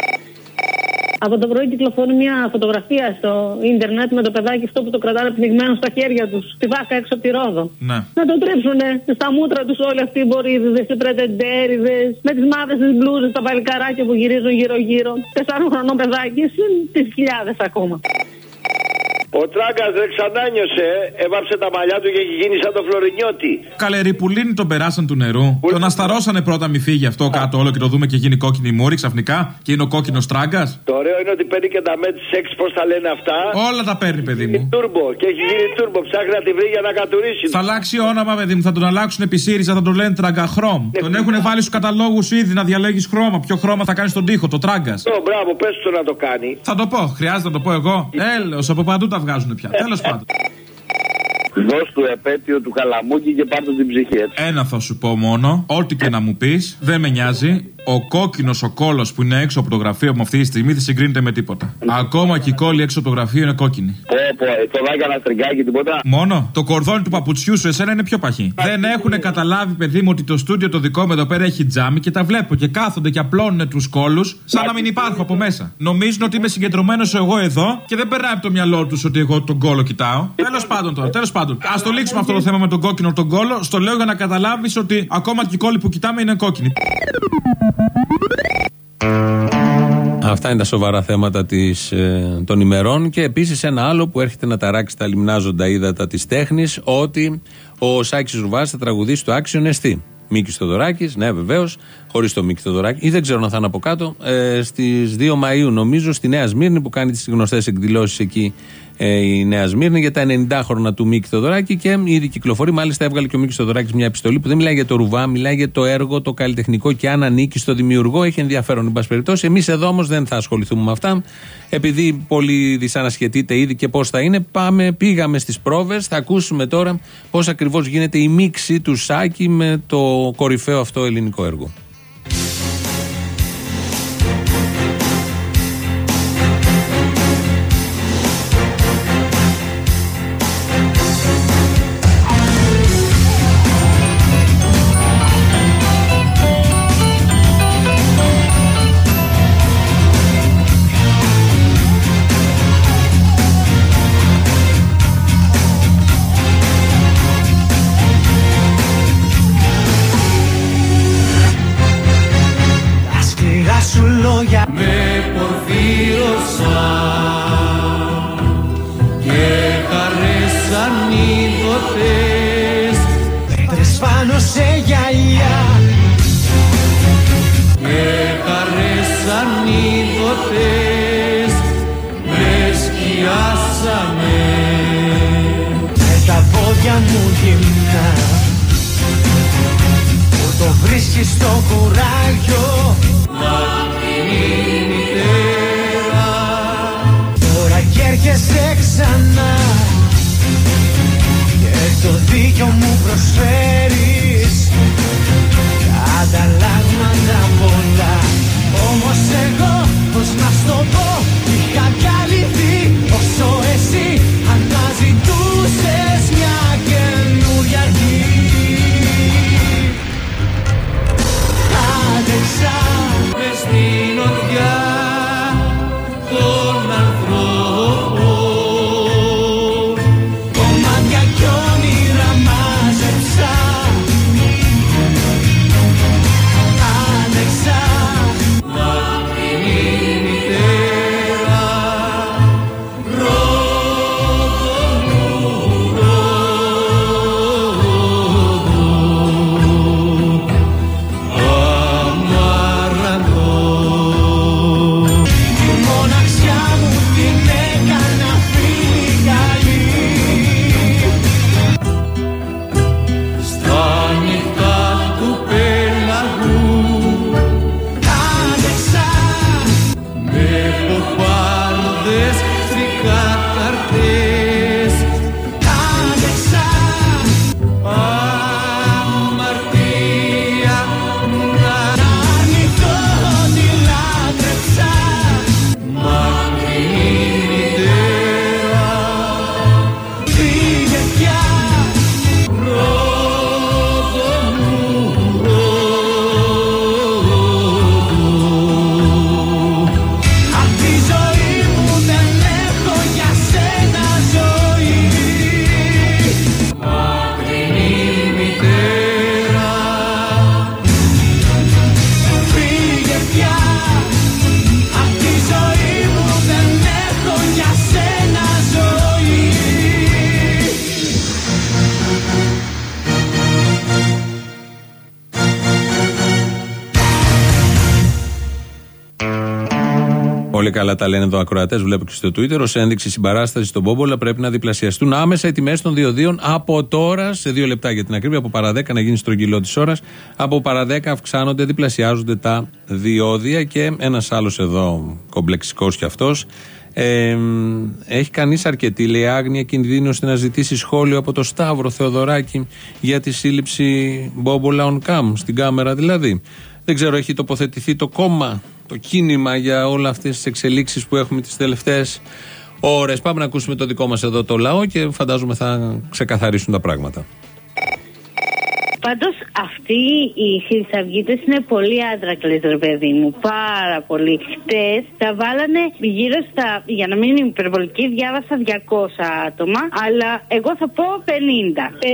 Από το πρωί κυκλοφορεί μια φωτογραφία στο ίντερνετ με το παιδάκι αυτό που το κρατάνε πνιγμένο στα χέρια τους, στη βάκα έξω από τη Ρόδο. Ναι. Να το τρίψουν στα μούτρα τους όλοι αυτοί οι μπορίδε, οι πρετεντέριδες, με τις μάδες τη μπλούζες, τα παλικαράκια που γυρίζουν γύρω-γύρω. Τεσσάρων χρονών παιδάκι, συν τις χιλιάδες ακόμα. Ο Τράγκα δεν ξανάνιωσε, έβαψε τα μαλλιά του και έχει γίνει σαν το Φλωρινιώτη. Καλέ, Ριπουλίνη τον περάσαν του νερού. Τον ασταρώσανε πρώτα, μη φύγει αυτό κάτω όλο και το δούμε και γίνει κόκκινη μούρη ξαφνικά και είναι ο κόκκινος Τράγκα. Το ωραίο είναι ότι παίρνει και τα μέτ σεξ, πώς τα λένε αυτά. Όλα τα παίρνει, παιδί μου. Τούρμπο και έχει γίνει τούρμπο, ψάχνει να τη βρει για να κατουρίσει. Θα αλλάξει όνομα, παιδί μου, θα τον αλλάξουν επί ΣΥΡΙΖΑ, θα τον λένε Τραγκαχρόμ. Ναι. Τον έχουν βάλει στους καταλόγους ήδη να διαλέγεις χρώμα. Ποιο χρώμα θα κάνεις στον τοίχο, το Τράγκα. Μπράβο, πες του να το κάνει. Θα το πω, χρειάζεται να το πω εγώ. Έλεος, από παντού τα βγάζουν πια. Τέλος πάντων. Δώσ' του επέτειο του Καλαμούκη και πάρ' του την ψυχή έτσι. Ένα θα σου πω μόνο, ό,τι και να μου πεις, δεν με νοιάζει. Ο κόκκινος ο κόλο που είναι έξω από το γραφείο μου αυτή τη στιγμή δεν συγκρίνεται με τίποτα. Ακόμα και η κόλλη έξω από το γραφείο είναι κόκκινη. Πω, πω, το δάει κανένα στριγκάκι τίποτα. Μόνο το κορδόνι του παπουτσιού σου, εσένα είναι πιο παχύ. Δεν έχουν καταλάβει, παιδί μου, ότι το στούντιο το δικό μου εδώ πέρα έχει τζάμι και τα βλέπω και κάθονται και απλώνουν τους κόλου σαν να μην υπάρχω από μέσα. Νομίζουν ότι είμαι συγκεντρωμένος εγώ εδώ και δεν περνάει από το μυαλό τους ότι εγώ τον κόλο κοιτάω. Τέλος πάντων τώρα, τέλος πάντων. Α το λήξουμε αυτό το θέμα με τον κόκκινο τον κόλο. Στο λέω για να καταλάβεις ότι ακόμα και οι κόλλοι που κοιτάμε είναι κόκκινοι. Αυτά είναι τα σοβαρά θέματα της, ε, των ημερών και επίσης ένα άλλο που έρχεται να ταράξει τα λιμνάζοντα ύδατα της τέχνης ότι ο Σάκης Ρουβάς θα τραγουδήσει το άξιο εστί. Μίκης Θοδωράκη, ναι, βεβαίως, χωρίς το Μίκη Θοδωράκη, ή δεν ξέρω αν θα είναι από κάτω. Ε, Στις 2 Μαου, νομίζω, στη Νέα Σμύρνη που κάνει τις γνωστές εκδηλώσεις εκεί ε, η Νέα Σμύρνη για τα 90 χρόνια του Μίκη Θοδωράκη και ήδη κυκλοφορεί. Μάλιστα, έβγαλε και ο Μίκη Θοδωράκη μια επιστολή που δεν μιλάει για το ρουβά, μιλάει για το έργο, το καλλιτεχνικό και αν ανήκει στο δημιουργό. Έχει ενδιαφέρον, εν πάση περιπτώσει. Εμείς εδώ όμως δεν θα ασχοληθούμε με αυτά. Επειδή πολύ δυσανασχετείτε ήδη και πώς θα είναι, πάμε, πήγαμε στις πρόβες. Θα ακούσουμε τώρα πώς ακριβώς γίνεται η μίξη του Σάκη με το κορυφαίο αυτό ελληνικό έργο. Σκιάσαμε με τα πόδια μου γυμνά. Που το βρίσκεις στο κουράγιο. Μακρινή μητέρα Τώρα κι έρχεσαι ξανά. Και το δίκιο μου προσφέρεις. Ανταλλάγματα πολλά. Όμως εγώ πως να στο πω καλά τα λένε εδώ ακροατές, βλέπω και στο Twitter. Ω ένδειξη συμπαράστασης στον Πόμπολα πρέπει να διπλασιαστούν άμεσα οι τιμές των διοδίων από τώρα, σε δύο λεπτά για την ακρίβεια, από παρά 10 να γίνει στρογγυλό της ώρας. Από παρά 10 αυξάνονται, διπλασιάζονται τα διόδια και ένας άλλος εδώ, κομπλεξικός κι αυτός, ε, έχει κανείς αρκετή, λέει άγνοια, κινδύνωση να ζητήσει σχόλιο από το Σταύρο Θεοδωράκη για τη σύλληψη Μπόμπολα on cam, στην κάμερα δηλαδή. Δεν ξέρω, έχει τοποθετηθεί το κόμμα, το κίνημα για όλα αυτές τις εξελίξεις που έχουμε τις τελευταίες ώρες. Πάμε να ακούσουμε το δικό μας εδώ το λαό και φαντάζομαι θα ξεκαθαρίσουν τα πράγματα. Πάντως αυτοί οι χρυσαυγίτε είναι πολύ άντρακλε, ρε παιδί μου. Πάρα πολύ. Χτες τα βάλανε γύρω στα. Για να μην είναι υπερβολική, διάβασα 200 άτομα. Αλλά εγώ θα πω 50. 50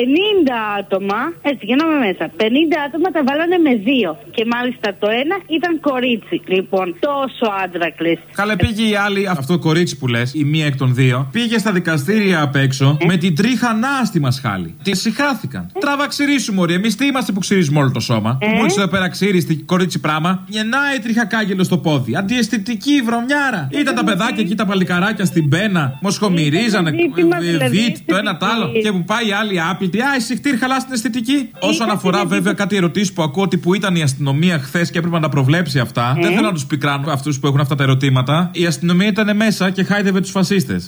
άτομα. Έτσι, για να είμαι μέσα. 50 άτομα τα βάλανε με δύο. Και μάλιστα το ένα ήταν κορίτσι. Λοιπόν, τόσο άντρακλε. Καλά, πήγε η άλλη, αυτό το κορίτσι που λες, η μία εκ των δύο, πήγε στα δικαστήρια απ' έξω με την τρίχα να στη μασχάλη. Τη συχάθηκαν. Τράβα ξηρίσου, Μωρή. Εμεί τι είμαστε που ξυρίζουμε όλο το σώμα. Ε. Μόλι εδώ πέρα ξύριστη, κορίτσι πράγμα, γεννάει τριχακάγελο στο πόδι. Αντιαισθητική βρωμιάρα. Ήταν τα παιδάκια εκεί τα παλικαράκια στην πένα, μοσχομυρίζανε, ζήτημα, ε, δηλαδή, βιτ, το ένα το άλλο. Και που πάει η άλλη άπλητη. Α, η συχτήρ χαλά στην αισθητική. Όσον αφορά βέβαια κάτι ερωτήσει που ακούω ότι που ήταν η αστυνομία χθε και έπρεπε να τα προβλέψει αυτά. Δεν θέλω να του πικράνω αυτού που έχουν αυτά τα ερωτήματα. Η αστυνομία ήταν μέσα και χάιδευε του φασίστε.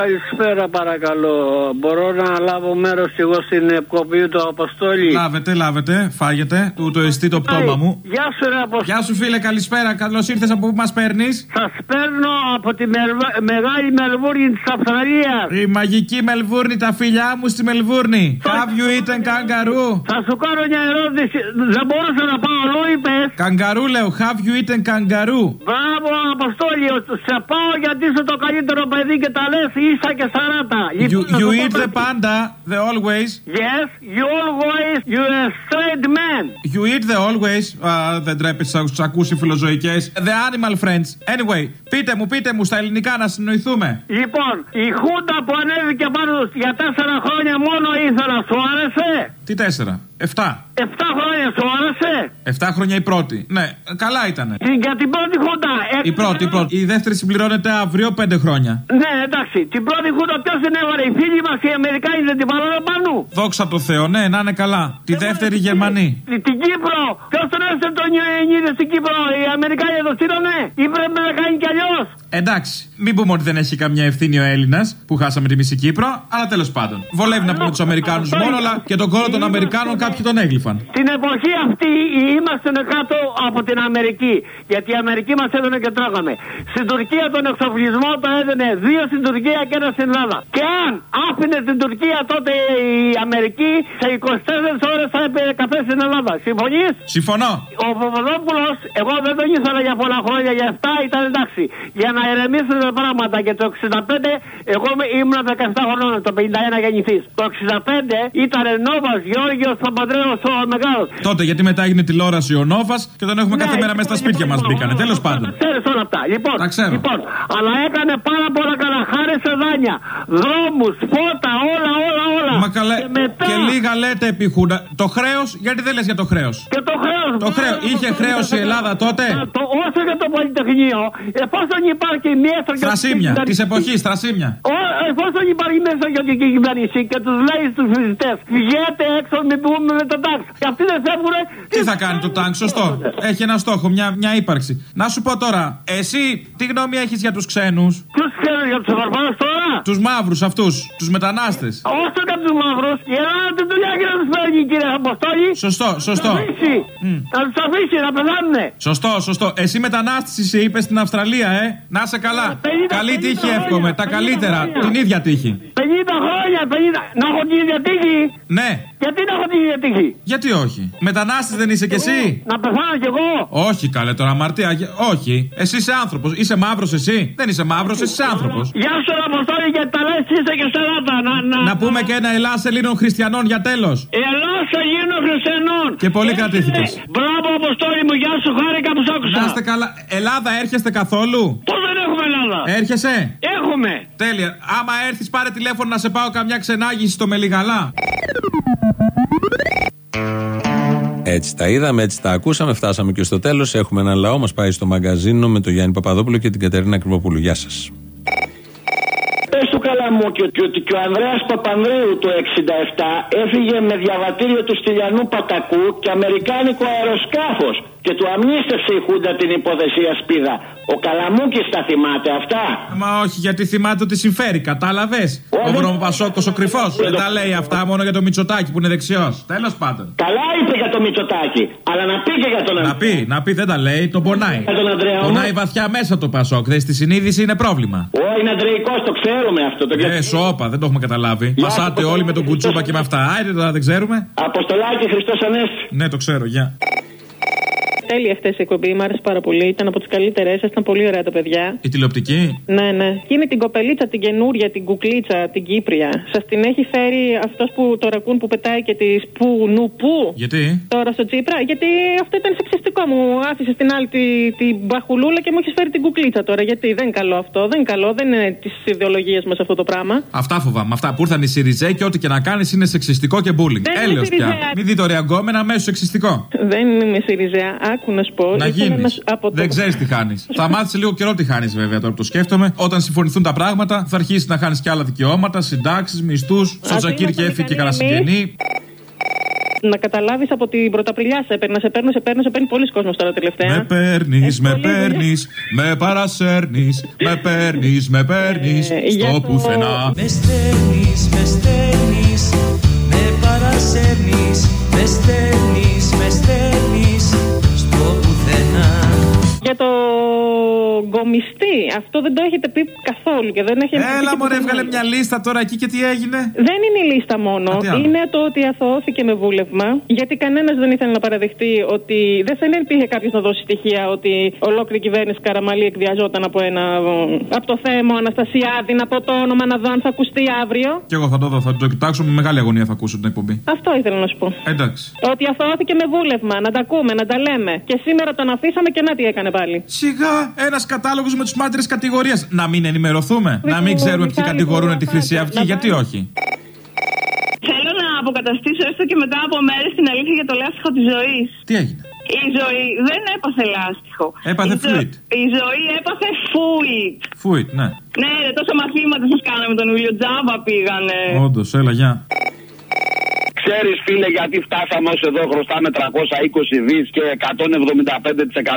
Καλησπέρα παρακαλώ. Μπορώ να λάβω μέρος κι εγώ στην εκπομπή του Αποστόλη; Λάβετε, λάβετε, φάγετε. Του το εστί το πτώμα μου. Γεια σου, ρε Αποστόλη. Γεια σου, φίλε, καλησπέρα. Καλώς ήρθες από πού μας παίρνεις; Σας παίρνω από τη Μελβα- μεγάλη Μελβούρνη της Αυστραλίας. Η μαγική Μελβούρνη, τα φιλιά μου στη Μελβούρνη. Have you eaten kangaroo? Θα σου κάνω μια ερώτηση. Δεν μπορούσα να πάω αλλού, είπες. Καγκαρού λέω, have you eaten kangaroo? Μπράβο, Αποστόλη. Σε πάω γιατί είσαι το καλύτερο παιδί και τα λες ίσα και 40. You, Λοιπόν, θα you σου πω eat the κάτι. panda, the always. Yes, you always, you a straight man. You eat the always. Α, δεν τρέπεσαι να τους ακούσει φιλοζωικές. The animal friends. Anyway, πείτε μου, πείτε μου στα ελληνικά να συνοηθούμε. Λοιπόν, η Χούντα που ανέβηκε πάνω για τέσσερα χρόνια μόνο ήθελα, σου άρεσε; Τι τέσσερα, εφτά. Εφτά χρόνια σου άρεσε; Εφτά χρόνια η πρώτη. Ναι, καλά ήτανε. Την- Για την πρώτη Χούντα. Η πρώτη, η πρώτη. Η δεύτερη συμπληρώνεται αύριο πέντε χρόνια. Ναι, εντάξει. Την πρώτη Χούντα ποιος την έβαλε. Οι φίλοι μας οι Αμερικάνοι δεν την βάλανε πάνω. Δόξα τω Θεώ, ναι, να είναι καλά. Τη δεύτερη Γερμανή. Την την Κύπρο. Ποιος τον έστειλε τον Ιωαννίδη στην Κύπρο. Οι Αμερικάνοι το στείλανε. Ή πρέπει να κάνει κι αλλιώς. Εντάξει, μην πούμε ότι δεν έχει καμιά ευθύνη ο Έλληνας που χάσαμε τη μισή Κύπρο, αλλά τέλος πάντων. Βολεύει να πούμε τους Αμερικάνους μόνο, αλλά και τον κόρο των Αμερικάνων κάποιοι τον έγλυφαν. Την εποχή αυτή είμαστε κάτω από την Αμερική. Γιατί η Αμερική μας έδωνε και τρώγαμε. Στην Τουρκία τον εξοπλισμό το έδινε δύο στην Τουρκία και ένα στην Ελλάδα. Και αν άφηνε την Τουρκία τότε η Αμερική, σε 24 ώρες θα έπαιρνε καφέ στην Ελλάδα. Συμφωνείς; Συμφωνώ. Ο Παπαδόπουλος, εγώ δεν τον ήθελα για πολλά χρόνια, για 7 ήταν εντάξει. Για να ηρεμήσουν τα πράγματα. Και το 65, εγώ είμαι- ήμουν 17 χρονών, το 51 γεννηθή. Το 65 ήταν Νόβας Γιώργιο Παπαντρέο ο Μεγάλος. Τότε γιατί μετά έγινε τηλεόραση ο Νόβας και τον έχουμε κάθε Ναι, μέρα μέσα στα λοιπόν, σπίτια μας λοιπόν, μπήκανε. λοιπόν, Τέλος πάντων. Ξέρεις όλα αυτά. Λοιπόν, Τα ξέρω. λοιπόν, αλλά έκανε πάρα πολλά καλά. Χάρη σε δάνεια, δρόμους, φώτα, όλα, όλα, όλα. Μα καλέ. Και μετά. Και λίγα λέτε επί Χούντα. Το χρέος, γιατί δεν λες για το χρέος; Και το χρέος. Το χρέο. Είχε χρέος η Ελλάδα τότε; Το, όσο για το Πολυτεχνείο, εφόσον υπάρχει μέσα και Θρασίμια. Της εποχής, θρασίμια. Ο- Εφόσον υπάρχει μέσα και η κυβέρνηση και τους λέει στους φοιτητές, βγαίνετε έξω, μην πούμε με το τάξη. Και αυτοί δεν φεύγουν. Τι θα κάνει το τάγκ, σωστό. Έχει ένα στόχο, μια, μια ύπαρξη. Να σου πω τώρα, εσύ τι γνώμη έχεις για τους ξένους; Ποιου ξέρει για τους ευρωπαίου τώρα; Τους μαύρους αυτούς, τους μετανάστες. Όσο και του μαύρου, η Ελλάδα την δουλειά και να τους παίρνει, κύριε Αποστόλη. Σωστό, σωστό. Να τους αφήσει. Να τους αφήσει να πεθάνουνε. Σωστό, σωστό. Εσύ μετανάστηση σε είπες στην Αυστραλία, ε. Να σε καλά. Καλή τύχη εύχομαι. Τα καλύτερα. Την ίδια τύχη. 50 χρόνια, 50. Να έχω την ίδια τύχη. Ναι. Γιατί να έχω την ίδια τύχη; Γιατί όχι; Μετανάστης δεν είσαι κι εσύ; Να πεθάνω κι εγώ. Όχι, καλέ τώρα, αμαρτία. γε- Όχι. Εσύ είσαι άνθρωπος. Είσαι μαύρος εσύ; Δεν είσαι μαύρος, εσύ είσαι άνθρωπος. Γεια σου, ρε Αποστόλη, γιατί τα λες είσαι και σε Ελλάδα. Να, να, Να πούμε και ένα Ελλάς Ελλήνων Χριστιανών για τέλος. Ελλάς Ελλήνων Χριστιανών. Και πολύ κρατήθηκε. Μπράβο, Αποστόλη μου, γεια σου, χάρηκα που σ' άκουσα. Να είστε καλά. Ελλάδα έρχεστε καθόλου; Πώς δεν έχουμε Ελλάδα; Έρχεσαι; Έχουμε. Τέλεια. Άμα έρθεις, πάρε τηλέφωνο να σε πάω καμιά ξενάγηση στο Μελιγαλά. Έτσι τα είδαμε, έτσι τα ακούσαμε, φτάσαμε και στο τέλος. Έχουμε ένα λαό, μας πάει στο μαγκαζίνο με τον Γιάννη Παπαδόπουλο και την Κατερίνα Κρυβοπούλου. Γεια σας. Πες του Καλαμού και ότι, ότι και ο Ανδρέας Παπανδρέου το 67 έφυγε με διαβατήριο του Στυλιανού Πατακού και αμερικάνικο αεροσκάφος και του αμνίστευσε η Χούντα την υπόθεση Ασπίδα. Ο Καλαμούκης τα θυμάται αυτά; Μα όχι, γιατί θυμάται ότι συμφέρει, κατάλαβες; Ο βρωμοπασόκο ο κρυφός. Δεν τα λέει αυτά μόνο για το Μητσοτάκι που είναι δεξιός. Τέλος πάντων. Καλά είπε για το Μητσοτάκι, αλλά να πει και για τον Να πει, να πει, δεν τα λέει, τον πονάει. Για τον Ανδρέα Πονάει βαθιά μέσα το Πασόκ. Δες στη συνείδηση είναι πρόβλημα. Ω, είναι αντρεϊκός, το ξέρουμε αυτό. Το Ε, σώπα, δεν το έχουμε καταλάβει. Μασάτε όλοι με τον κουτσούπα και με αυτά. Άιτε τώρα δεν ξέρουμε. Αποστολάκι Χριστός Ανέστη. Ναι, το ξέρω, γεια. Τέλεια χθες η εκπομπή, μου άρεσε πάρα πολύ. Ήταν από τις καλύτερες, ήταν πολύ ωραία τα παιδιά. Η τηλεοπτική; Ναι, ναι. Και είναι την κοπελίτσα, την καινούρια, την κουκλίτσα, την Κύπρια. Σας την έχει φέρει αυτός που το ρακούν που πετάει και τη που νου που; Γιατί; Τώρα στο Τσίπρα, γιατί αυτό ήταν σεξιστικό. Μου άφησε την άλλη την τη μπαχουλούλα και μου έχεις φέρει την κουκλίτσα τώρα. Γιατί δεν είναι καλό αυτό, δεν είναι καλό, δεν είναι της ιδεολογίας μας αυτό το πράγμα. Αυτά φοβάμαι. Αυτά που ήρθαν οι Σιριζέ και ό,τι και να κάνεις είναι σεξιστικό και bullying. Δεν είναι Έλεος πια. Σιριζέα. Μην δει το ρεαγκόμενα αμέσως σεξιστικό. Δεν είμαι Σιριζέα. Άκου να σου πω. Να ήθελα γίνεις. σου- από το- Δεν ξέρεις τι χάνεις. θα μάθεις σε λίγο καιρό τι χάνεις, βέβαια, τώρα που το σκέφτομαι. Όταν συμφωνηθούν τα πράγματα, θα αρχίσεις να χάνεις και άλλα δικαιώματα, συντάξεις, μισθούς. Στο Τζακίρ και έφυγε και κανένα εμείς. συγγενή. Να καταλάβεις από την Πρωταπριλιά σε παίρνει, σε παίρνω, σε παίρνω, σε παίρνει πολλοί κόσμος τώρα τελευταία. Με παίρνεις, με παίρνεις, με παρασέρνεις, με παίρνεις, με παίρνεις για στο το- πουθενά. Με στέλνεις, με στέλνεις, με παρασέρνεις, με στέλνεις, με στέλνεις γκομιστή, αυτό δεν το έχετε πει καθόλου και δεν έχει Έλα, μωρέ, έβγαλε μια λίστα τώρα εκεί και τι έγινε. Δεν είναι η λίστα μόνο. Α, τι άλλο; Είναι το ότι αθωώθηκε με βούλευμα. Γιατί κανένας δεν ήθελε να παραδεχτεί ότι. Δεν θα υπήρχε κάποιος να δώσει στοιχεία ότι ολόκληρη η κυβέρνηση Καραμαλή εκβιαζόταν από ένα. από το θέμα Αναστασιάδη, να πω το όνομα να δω αν θα ακουστεί αύριο. Και εγώ θα το δω, θα το κοιτάξω με μεγάλη αγωνία θα ακούσω την εκπομπή. Αυτό ήθελα να σου πω. Εντάξει. Ότι αθωώθηκε με βούλευμα, να τα ακούμε, να τα λέμε. Και σήμερα τον αφήσαμε και να τι έκανε πάλι. Σιγά, ένας κατάλογο με τους μάντρε κατηγορίας. Να μην ενημερωθούμε, να μην ξέρουμε ποιοι κατηγορούν τη Χρυσή Αυγή, γιατί όχι. Θέλω να αποκαταστήσω έστω και μετά από μέρες την αλήθεια για το λάστιχο της ζωής. Τι έγινε; Η ζωή δεν έπαθε λάστιχο. Έπαθε η, ζω- φλουιτ. η ζωή έπαθε φούιτ. Φούιτ, ναι. Ναι, ρε, τόσα μαθήματα σας κάναμε τον Ιούλιο Τζάμπα πήγανε. Όντως, έλα, γεια. Ξέρεις, φίλε, γιατί φτάσαμε ως εδώ χρωστάμε 320 δις και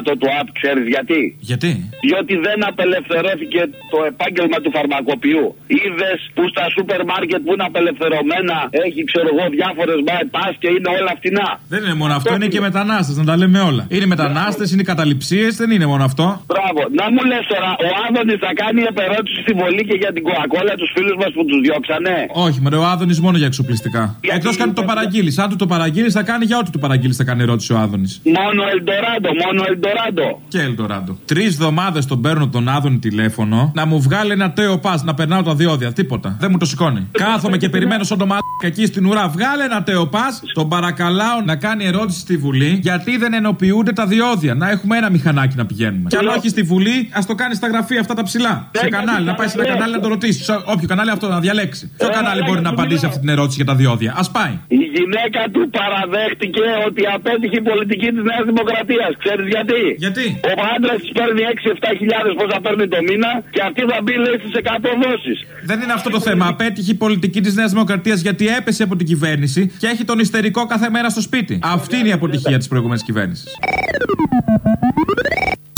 175% του ΑΠ, ξέρεις γιατί; Γιατί; Διότι δεν απελευθερώθηκε το επάγγελμα του φαρμακοποιού. Είδες που στα σούπερ μάρκετ που είναι απελευθερωμένα έχει, ξέρω εγώ, διάφορες bypass και είναι όλα φτηνά. Δεν είναι μόνο αυτό, είναι και μετανάστες, να τα λέμε όλα. Είναι μετανάστες, είναι καταληψίες, δεν είναι μόνο αυτό. Μπράβο. Να μου λες τώρα, ο Άδωνης θα κάνει επερώτηση στη Βολή και για την κοακόλα τους φίλους μας που τους διώξανε; Όχι, μωρέ, ο Άδωνης μόνο για εξοπλιστικά. Εκτός και αν το παραγγείλεις. Αν του το παραγγείλεις, θα κάνει για ό,τι του παραγγείλεις, θα κάνει ερώτηση ο Άδωνης. Μόνο Ελντοράντο, μόνο Ελντοράντο. Και Ελντοράντο. Τρεις εβδομάδες τον παίρνω τον Άδωνη τηλέφωνο να μου βγάλει ένα τέο πας να περνάω τα διόδια. Τίποτα. Δεν μου το σηκώνει. Κάθομαι και περιμένω σαν το μαλάκα εκεί στην ουρά. Βγάλε ένα τέο πας. Τον παρακαλάω να κάνει ερώτηση στη Βουλή γιατί δεν ενοποιούνται τα διόδια. Να έχουμε ένα μηχανάκι να πηγαίνουμε. Και αν όχι στη Βουλή, ας το κάνει στα γραφεία αυτά τα ψηλά. Σε κανάλι, να πάει σε ένα κανάλι να το ρωτήσεις. Σε όποιο κανάλι αυτό να διαλέξει. Ποιο κανάλι μπορεί να απαντήσει αυτή την ερώτηση για τα διόδια. Α πάει. Η γυναίκα του παραδέχτηκε ότι απέτυχε η πολιτική της Νέας Δημοκρατίας. Ξέρεις γιατί; Γιατί; Ο άντρας της παίρνει 6-7 χιλιάδες πόσα παίρνει το μήνα και αυτή θα μπει λέει στις 100 δόσει. Δεν είναι αυτό το θέμα. Απέτυχε η πολιτική της Νέας Δημοκρατίας γιατί έπεσε από την κυβέρνηση και έχει τον ιστερικό κάθε μέρα στο σπίτι. Αυτή είναι η αποτυχία της προηγούμενης κυβέρνησης.